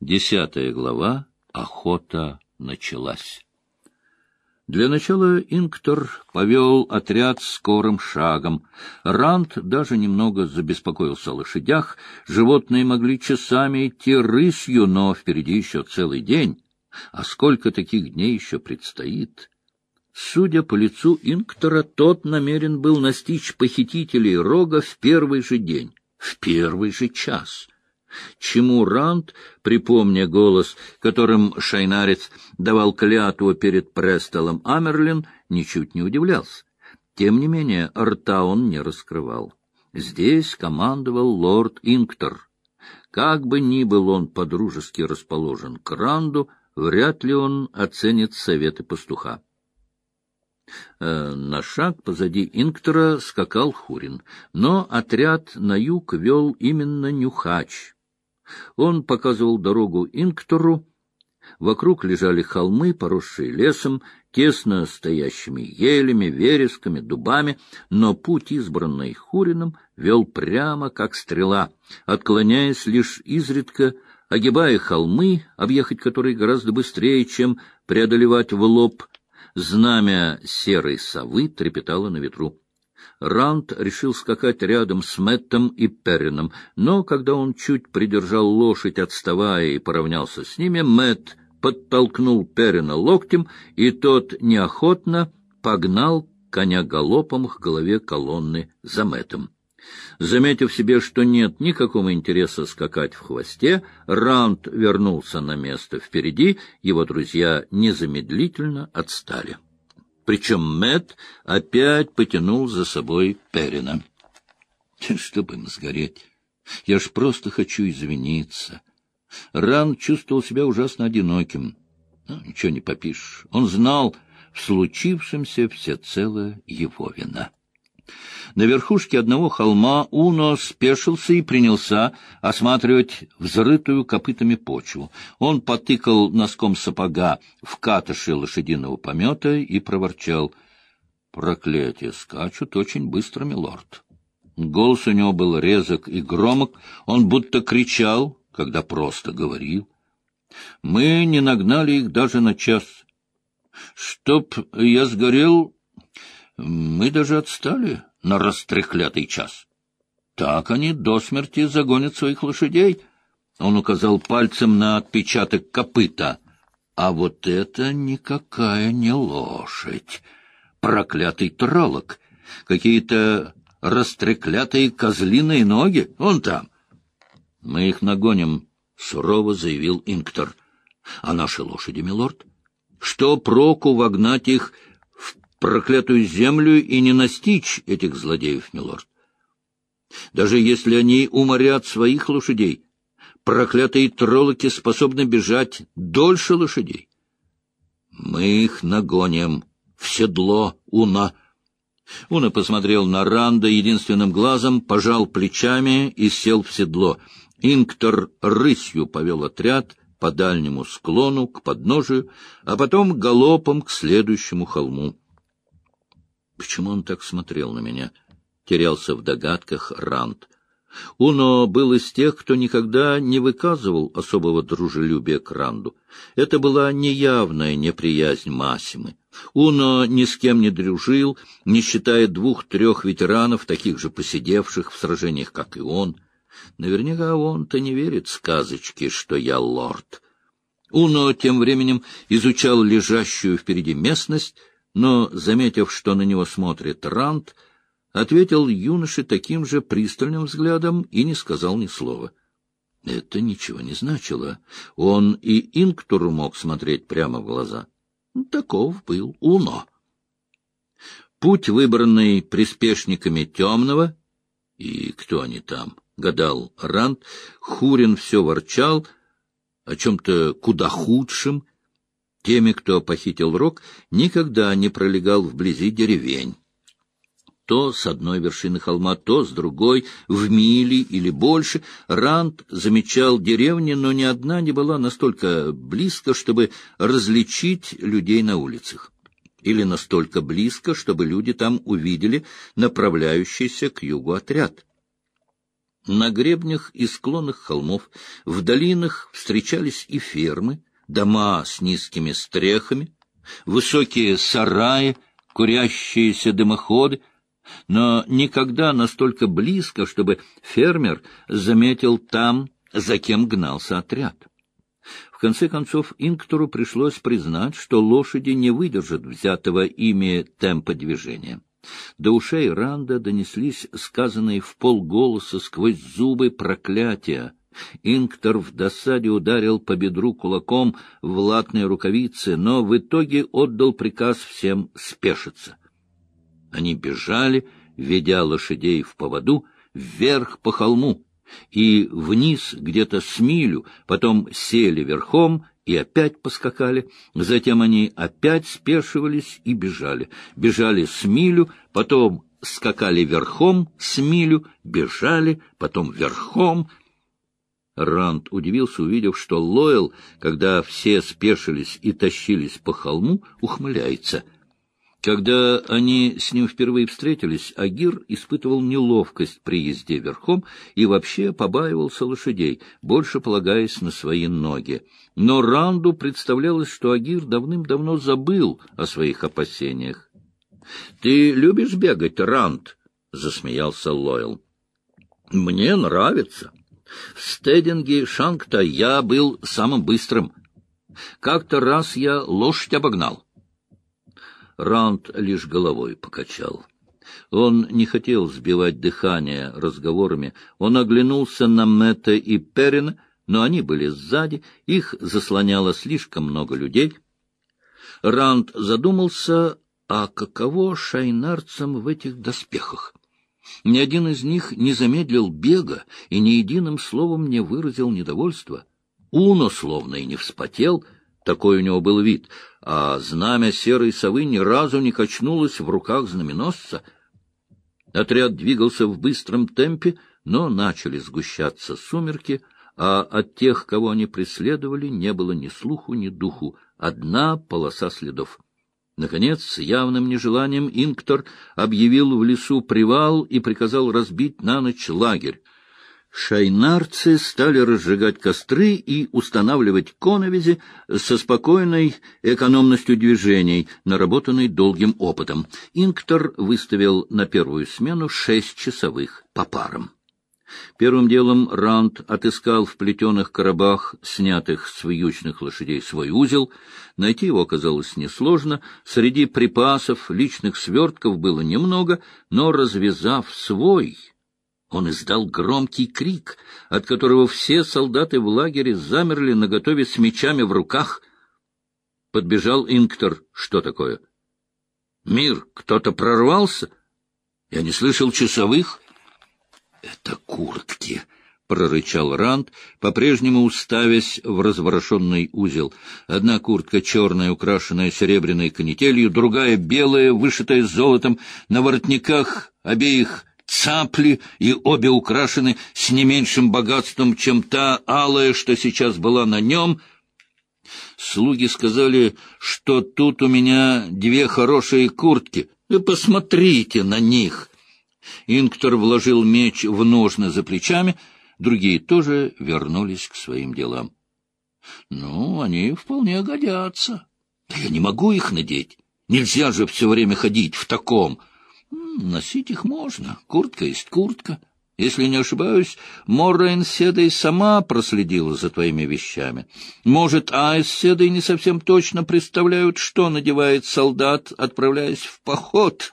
Десятая глава. Охота началась. Для начала Инктор повел отряд скорым шагом. Ранд даже немного забеспокоился о лошадях. Животные могли часами идти рысью, но впереди еще целый день. А сколько таких дней еще предстоит? Судя по лицу Инктора, тот намерен был настичь похитителей рога в первый же день, в первый же час. Чему Ранд, припомня голос, которым Шайнарец давал клятву перед Престолом Амерлин, ничуть не удивлялся. Тем не менее, рта он не раскрывал. Здесь командовал лорд Инктор. Как бы ни был он подружески расположен к Ранду, вряд ли он оценит советы пастуха. Э, на шаг позади Инктора скакал Хурин, но отряд на юг вел именно Нюхач. Он показывал дорогу Инктору. Вокруг лежали холмы, поросшие лесом, тесно стоящими елями, вересками, дубами, но путь, избранный Хурином, вел прямо, как стрела, отклоняясь лишь изредка, огибая холмы, объехать которые гораздо быстрее, чем преодолевать в лоб Знамя серой совы трепетало на ветру. Ранд решил скакать рядом с Мэттом и Перрином, но когда он чуть придержал лошадь, отставая и поравнялся с ними, Мэтт подтолкнул Перрина локтем, и тот неохотно погнал коня галопом к голове колонны за Мэттом. Заметив себе, что нет никакого интереса скакать в хвосте, Раунд вернулся на место впереди, его друзья незамедлительно отстали. Причем Мэт опять потянул за собой Перина. Чтобы им сгореть, я ж просто хочу извиниться. Ран чувствовал себя ужасно одиноким. Ну, ничего не попишешь. Он знал, в случившемся всецело его вина. На верхушке одного холма Уно спешился и принялся осматривать взрытую копытами почву. Он потыкал носком сапога в катыши лошадиного помета и проворчал. «Проклятие! Скачут очень быстро, милорд!» Голос у него был резок и громок, он будто кричал, когда просто говорил. Мы не нагнали их даже на час. Чтоб я сгорел, мы даже отстали на растрехлятый час. Так они до смерти загонят своих лошадей. Он указал пальцем на отпечаток копыта. А вот это никакая не лошадь. Проклятый троллок. Какие-то растреклятые козлиные ноги. Вон там. Мы их нагоним, — сурово заявил Инктор. — А наши лошади, милорд? Что проку вогнать их проклятую землю и не настичь этих злодеев, милорд. Даже если они уморят своих лошадей, проклятые троллоки способны бежать дольше лошадей. Мы их нагоним в седло, Уна. Уна посмотрел на Ранда единственным глазом, пожал плечами и сел в седло. Инктор рысью повел отряд по дальнему склону к подножию, а потом галопом к следующему холму. Почему он так смотрел на меня? Терялся в догадках Ранд. Уно был из тех, кто никогда не выказывал особого дружелюбия к Ранду. Это была неявная неприязнь Масимы. Уно ни с кем не дружил, не считая двух-трех ветеранов, таких же посидевших в сражениях, как и он. Наверняка он-то не верит сказочке, что я лорд. Уно тем временем изучал лежащую впереди местность, но, заметив, что на него смотрит Рант, ответил юноше таким же пристальным взглядом и не сказал ни слова. Это ничего не значило. Он и Инктуру мог смотреть прямо в глаза. Таков был Уно. Путь, выбранный приспешниками темного, и кто они там, гадал Рант, Хурин все ворчал о чем-то куда худшем, теми, кто похитил рог, никогда не пролегал вблизи деревень. То с одной вершины холма, то с другой, в мили или больше, Ранд замечал деревни, но ни одна не была настолько близко, чтобы различить людей на улицах. Или настолько близко, чтобы люди там увидели направляющийся к югу отряд. На гребнях и склонах холмов, в долинах встречались и фермы, дома с низкими стрехами, высокие сараи, курящиеся дымоходы, но никогда настолько близко, чтобы фермер заметил там, за кем гнался отряд. В конце концов, Инктору пришлось признать, что лошади не выдержат взятого ими темпа движения. До ушей Ранда донеслись сказанные в полголоса сквозь зубы проклятия. Инктор в досаде ударил по бедру кулаком в латные рукавицы, но в итоге отдал приказ всем спешиться. Они бежали, ведя лошадей в поводу, вверх по холму и вниз где-то с милю, потом сели верхом и опять поскакали. Затем они опять спешивались и бежали. Бежали с милю, потом скакали верхом с милю, бежали, потом верхом. Ранд удивился, увидев, что Лойл, когда все спешились и тащились по холму, ухмыляется — когда они с ним впервые встретились, Агир испытывал неловкость при езде верхом и вообще побаивался лошадей, больше полагаясь на свои ноги. Но Ранду представлялось, что Агир давным-давно забыл о своих опасениях. — Ты любишь бегать, Ранд? — засмеялся Лойл. — Мне нравится. В стединге Шанкта я был самым быстрым. Как-то раз я лошадь обогнал. Раунд лишь головой покачал. Он не хотел сбивать дыхание разговорами. Он оглянулся на Мэтта и Перина, но они были сзади, их заслоняло слишком много людей. Раунд задумался, а каково шайнарцам в этих доспехах? Ни один из них не замедлил бега и ни единым словом не выразил недовольства. Уно словно и не вспотел — такой у него был вид, а знамя серой совы ни разу не качнулось в руках знаменосца. Отряд двигался в быстром темпе, но начали сгущаться сумерки, а от тех, кого они преследовали, не было ни слуху, ни духу, одна полоса следов. Наконец, с явным нежеланием Инктор объявил в лесу привал и приказал разбить на ночь лагерь. Шайнарцы стали разжигать костры и устанавливать коновизи со спокойной экономностью движений, наработанной долгим опытом. Инктор выставил на первую смену шесть часовых по парам. Первым делом Ранд отыскал в плетеных коробах, снятых с вьючных лошадей, свой узел. Найти его оказалось несложно. Среди припасов, личных свертков было немного, но, развязав свой, он издал громкий крик, от которого все солдаты в лагере замерли наготове с мечами в руках. Подбежал Инктор. Что такое? Мир, кто-то прорвался? Я не слышал часовых. Это куртки, — прорычал Ранд, по-прежнему уставясь в разворошенный узел. Одна куртка черная, украшенная серебряной канителью, другая белая, вышитая золотом, на воротниках обеих цапли, и обе украшены с не меньшим богатством, чем та алая, что сейчас была на нем. Слуги сказали, что тут у меня две хорошие куртки. Вы посмотрите на них. Инктор вложил меч в ножны за плечами, другие тоже вернулись к своим делам. Ну, они вполне годятся. Да я не могу их надеть. Нельзя же все время ходить в таком. Носить их можно. Куртка есть куртка. Если не ошибаюсь, Моррейн Седой сама проследила за твоими вещами. Может, Айс Седой не совсем точно представляют, что надевает солдат, отправляясь в поход.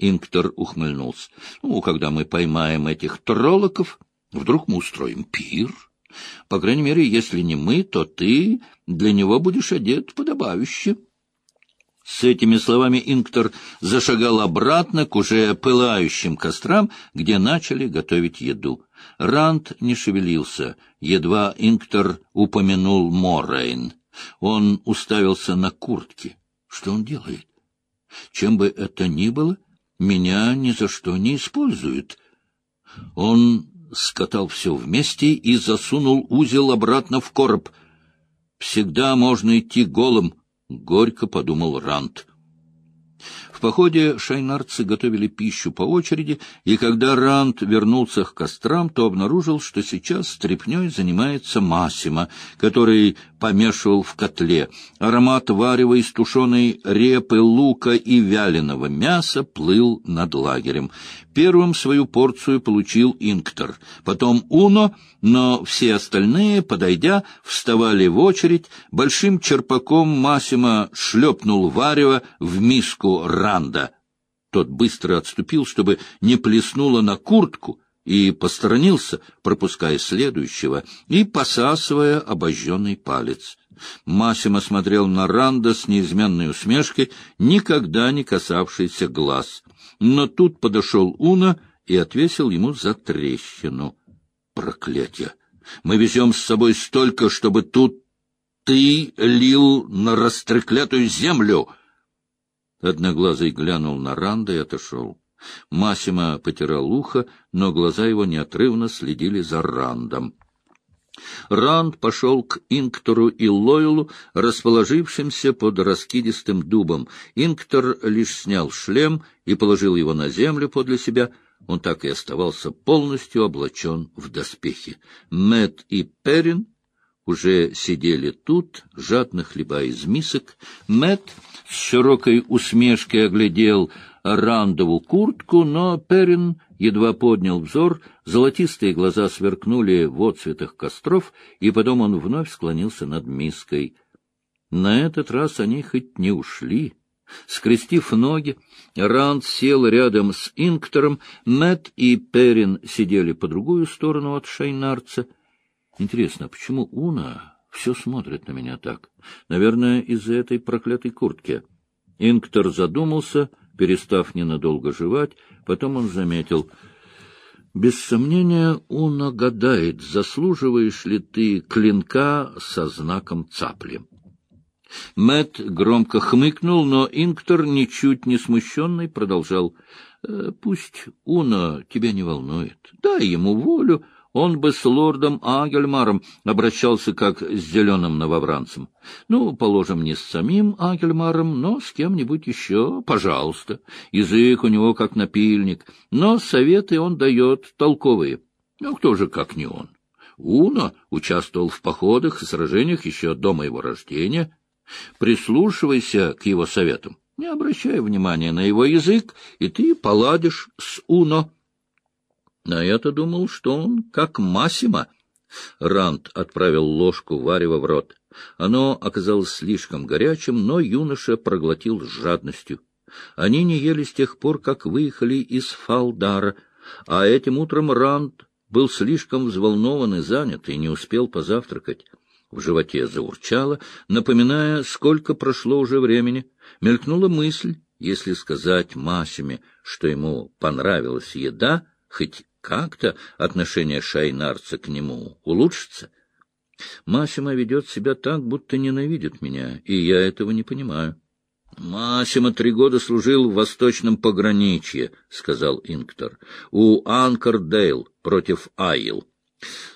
Инктор ухмыльнулся. Ну, когда мы поймаем этих троллоков, вдруг мы устроим пир. По крайней мере, если не мы, то ты для него будешь одет подобающе. С этими словами Инктор зашагал обратно к уже пылающим кострам, где начали готовить еду. Ранд не шевелился, едва Инктор упомянул Моррейн. Он уставился на куртки. Что он делает? Чем бы это ни было, меня ни за что не используют. Он скатал все вместе и засунул узел обратно в короб. Всегда можно идти голым — горько подумал Рант. В походе шайнарцы готовили пищу по очереди, и когда Ранд вернулся к кострам, то обнаружил, что сейчас стряпней занимается Масима, который помешивал в котле. Аромат варева из тушеной репы, лука и вяленого мяса плыл над лагерем. Первым свою порцию получил Инктор, потом Уно, но все остальные, подойдя, вставали в очередь. Большим черпаком Масима шлепнул варево в миску Ранда. Тот быстро отступил, чтобы не плеснуло на куртку, и посторонился, пропуская следующего и посасывая обожженный палец. Масима смотрел на Ранда с неизменной усмешкой, никогда не касавшийся глаз. Но тут подошел Уна и отвесил ему за трещину. Проклятие! Мы везем с собой столько, чтобы тут ты лил на растреклятую землю! Одноглазый глянул на Ранда и отошел. Масима потирал ухо, но глаза его неотрывно следили за Рандом. Ранд пошел к Инктору и Лойлу, расположившимся под раскидистым дубом. Инктор лишь снял шлем и положил его на землю подле себя. Он так и оставался полностью облачен в доспехи. Мэт и Перин уже сидели тут, жадно хлеба из мисок. Мэт с широкой усмешкой оглядел рандову куртку, но Перин едва поднял взор, золотистые глаза сверкнули в отцветах костров, и потом он вновь склонился над миской. На этот раз они хоть не ушли. Скрестив ноги, Ранд сел рядом с Инктором, Мэт и Перин сидели по другую сторону от Шайнарца. Интересно, почему Уна все смотрит на меня так? Наверное, из-за этой проклятой куртки. Инктор задумался — перестав ненадолго жевать, потом он заметил. «Без сомнения, Уна гадает, заслуживаешь ли ты клинка со знаком цапли». Мэт громко хмыкнул, но Инктор, ничуть не смущенный, продолжал. «Э, «Пусть Уна тебя не волнует. Дай ему волю, он бы с лордом Агельмаром обращался как с зеленым новобранцем. Ну, положим, не с самим Агельмаром, но с кем-нибудь еще, пожалуйста. Язык у него как напильник, но советы он дает толковые. Ну, кто же, как не он? Уно участвовал в походах и сражениях еще до моего рождения. Прислушивайся к его советам, не обращай внимания на его язык, и ты поладишь с Уно. А я-то думал, что он как Масима. Ранд отправил ложку варева в рот. Оно оказалось слишком горячим, но юноша проглотил с жадностью. Они не ели с тех пор, как выехали из Фалдара, а этим утром Ранд был слишком взволнован и занят, и не успел позавтракать. В животе заурчало, напоминая, сколько прошло уже времени. Мелькнула мысль, если сказать Масиме, что ему понравилась еда, хоть как-то отношение шайнарца к нему улучшится. Масима ведет себя так, будто ненавидит меня, и я этого не понимаю. — Масима три года служил в восточном пограничье, — сказал Инктор, — у Анкардейл против Айл.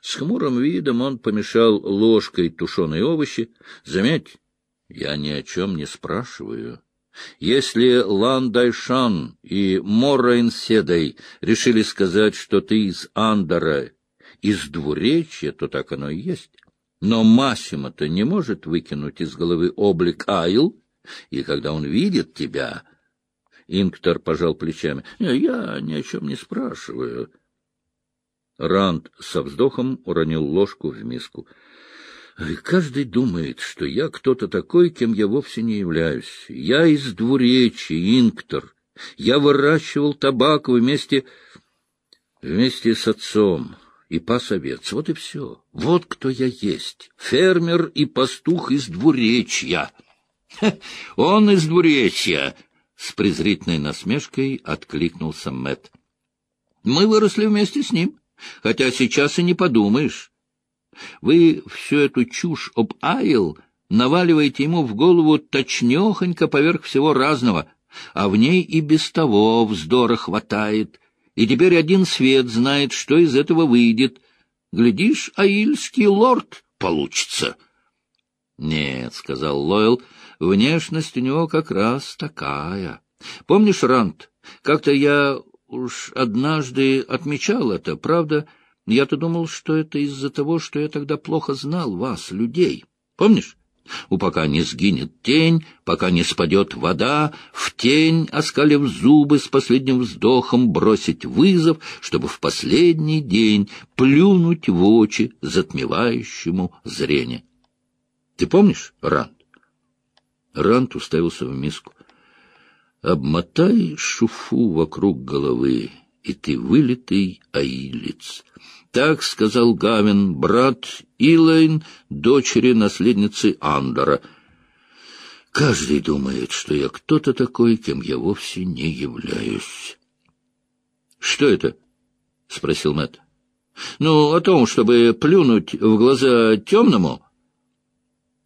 С хмурым видом он помешал ложкой тушеные овощи. Заметь, я ни о чем не спрашиваю. Если Ландайшан и Моррейнседай решили сказать, что ты из Андора, из двуречья, то так оно и есть. Но Массимо-то не может выкинуть из головы облик Айл, и когда он видит тебя... Инктор пожал плечами. — Я ни о чем не спрашиваю. Ранд со вздохом уронил ложку в миску. Каждый думает, что я кто-то такой, кем я вовсе не являюсь. Я из двуречи, инктор. Я выращивал табак вместе, вместе с отцом и пас овец. Вот и все. Вот кто я есть. Фермер и пастух из двуречья. — Он из двуречья! — с презрительной насмешкой откликнулся Мэт. Мы выросли вместе с ним, хотя сейчас и не подумаешь. Вы всю эту чушь об Айл наваливаете ему в голову точнёхонько поверх всего разного, а в ней и без того вздора хватает, и теперь один свет знает, что из этого выйдет. Глядишь, аильский лорд получится. — Нет, — сказал Лойл, — внешность у него как раз такая. Помнишь, Рант, как-то я уж однажды отмечал это, правда? Я-то думал, что это из-за того, что я тогда плохо знал вас, людей. Помнишь? У пока не сгинет тень, пока не спадет вода, в тень, оскалив зубы с последним вздохом, бросить вызов, чтобы в последний день плюнуть в очи затмевающему зрение. Ты помнишь, Рант? Рант уставился в миску. Обмотай шуфу вокруг головы, и ты вылитый аилец. Так сказал Гавин, брат Илайн, дочери наследницы Андора. Каждый думает, что я кто-то такой, кем я вовсе не являюсь. — Что это? — спросил Мэтт. — Ну, о том, чтобы плюнуть в глаза темному.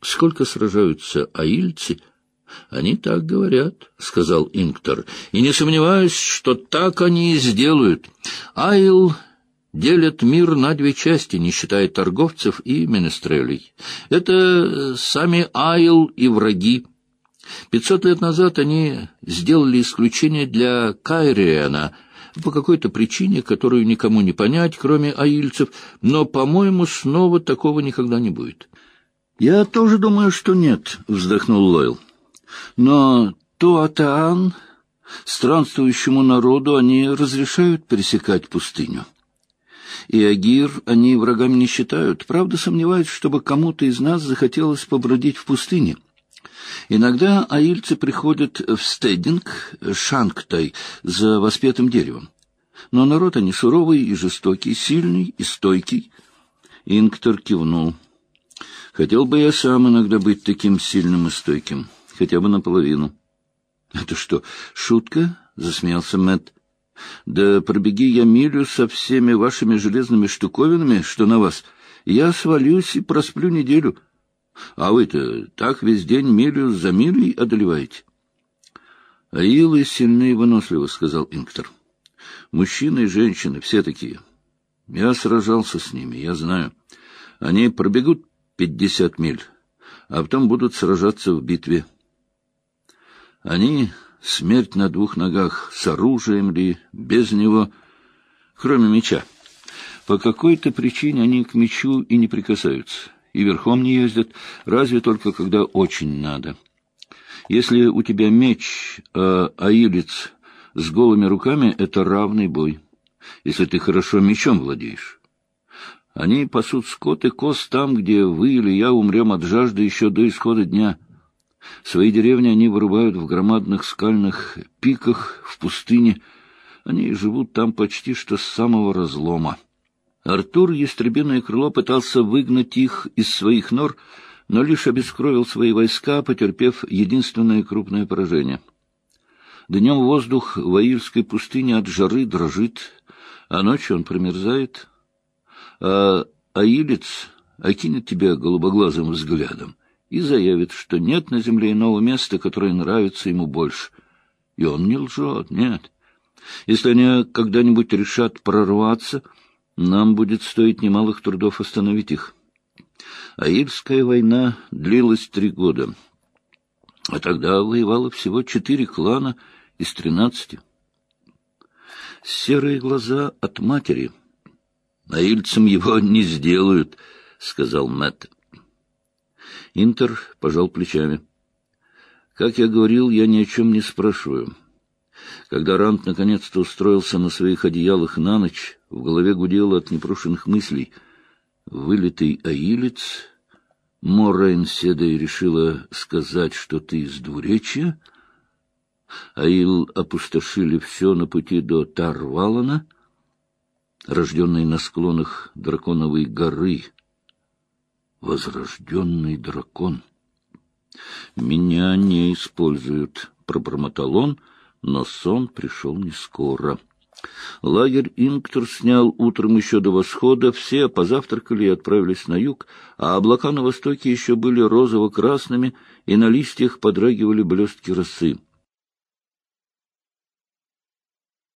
Сколько сражаются аильцы, они так говорят, — сказал Инктор, — и не сомневаюсь, что так они и сделают. Айл делят мир на две части, не считая торговцев и менестрелей. Это сами Айл и враги. Пятьсот лет назад они сделали исключение для Кайриана по какой-то причине, которую никому не понять, кроме аильцев, но, по-моему, снова такого никогда не будет. — Я тоже думаю, что нет, — вздохнул Лойл. — Но Туатаан, странствующему народу, они разрешают пересекать пустыню и Агир они врагами не считают. Правда, сомневаются, чтобы кому-то из нас захотелось побродить в пустыне. Иногда аильцы приходят в стединг, шанктай, за воспетым деревом. Но народ они суровый и жестокий, сильный и стойкий. Инктор кивнул. Хотел бы я сам иногда быть таким сильным и стойким, хотя бы наполовину. — Это что, шутка? — засмеялся Мэтт. Да пробеги я милю со всеми вашими железными штуковинами, что на вас, я свалюсь и просплю неделю. А вы-то так весь день милю за милей одолеваете. — Аилы сильны и выносливы, — сказал Инктор. — Мужчины и женщины все такие. Я сражался с ними, я знаю. Они пробегут пятьдесят миль, а потом будут сражаться в битве. Они Смерть на двух ногах, с оружием ли, без него, кроме меча. По какой-то причине они к мечу и не прикасаются, и верхом не ездят, разве только когда очень надо. Если у тебя меч, а аилец с голыми руками, это равный бой, если ты хорошо мечом владеешь. Они пасут скот и коз там, где вы или я умрем от жажды еще до исхода дня — Свои деревни они вырубают в громадных скальных пиках в пустыне. Они живут там почти что с самого разлома. Артур, ястребиное крыло, пытался выгнать их из своих нор, но лишь обескровил свои войска, потерпев единственное крупное поражение. Днем воздух в Аильской пустыне от жары дрожит, а ночью он промерзает. А Аилец окинет тебя голубоглазым взглядом — и заявит, что нет на земле иного места, которое нравится ему больше. И он не лжет, нет. Если они когда-нибудь решат прорваться, нам будет стоить немалых трудов остановить их. Аильская война длилась три года, а тогда воевало всего четыре клана из тринадцати. Серые глаза от матери. Аильцам его не сделают, — сказал Мэтт. Интер пожал плечами. Как я говорил, я ни о чем не спрашиваю. Когда Рант наконец-то устроился на своих одеялах на ночь, в голове гудело от непрошенных мыслей. Вылитый аилец, Моррейн Седой решила сказать, что ты из двуречья, Аил опустошили все на пути до Тарвалана, рожденной на склонах драконовой горы — возрожденный дракон. «Меня не используют», — пробормотал он, но сон пришел не скоро. Лагерь Инктор снял утром еще до восхода, все позавтракали и отправились на юг, а облака на востоке еще были розово-красными, и на листьях подрагивали блестки росы.